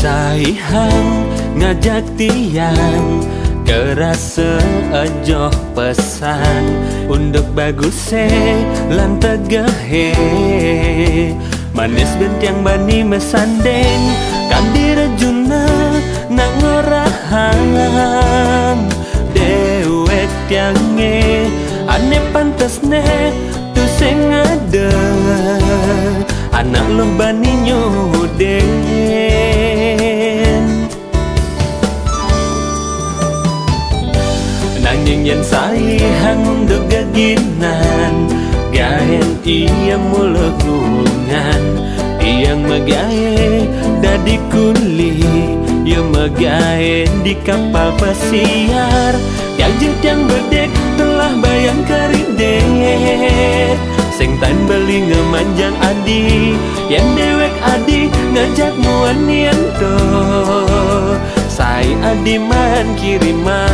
hang ngajak tiang Kerasa ajoh pesan. Untuk bagus lan tegahe Manis bentiang bani mesandeng Kandira juna nak ngorahang Dewek tiange Ane pantas ne Tu sing ada Anak lo bani nyuden Nanging yen sayang untuk gaginan Gahen iya mulagungan Iyang magaye dadi kuli Ia magaye di kapal pesiar Yang yang bedek telah bayang kerindet Sing tan beli ngemanjang adi Yang dewek adi ngajak muan nianto Sai adi man kiriman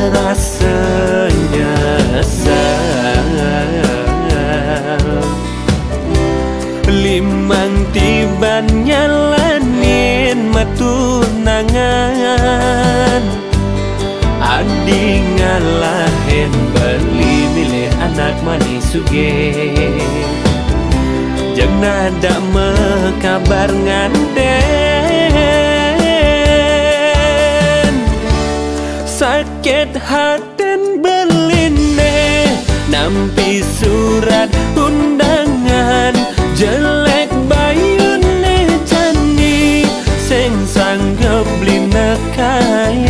Kerasanya sayang Limang tiban nyalanin matunangan Adi ngalahin beli milih anak manis suge. Jangan ada mekabar nganten Sakit hati beline Nampi surat undangan Jelek bayune jani Sing sanggep lina kain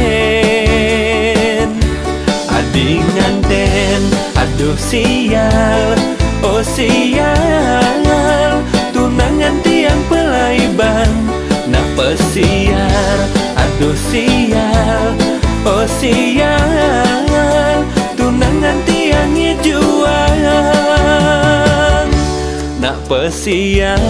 Adi nganten Aduh sial Oh sial Sial Tunangan tiang juang. Nak pesiar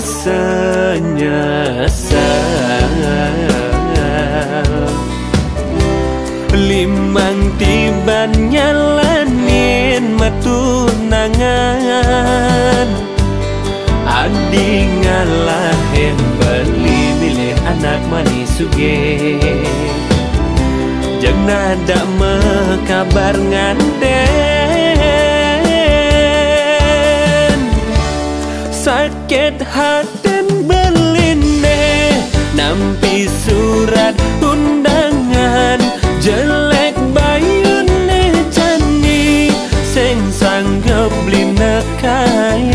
Sayang. Limang tiban nyalanin matunangan Adi ngalahin beli milih anak manis suge. Jangan ada mekabar Sakit hati beline Nampi surat undangan Jelek bayune jani Sing sanggep lina kain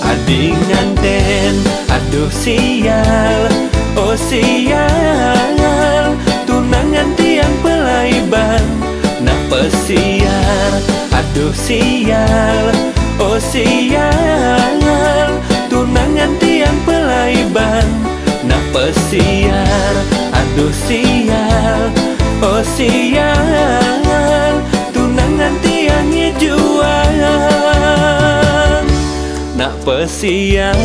Adi nganten Aduh sial Oh sial Tunangan tiang pelaiban Nak pesiar Aduh sial Oh sial Tunangan tiang pelaiban. Nak pesiar Aduh sial. Oh sial Tunangan tiang juang Nak pesiar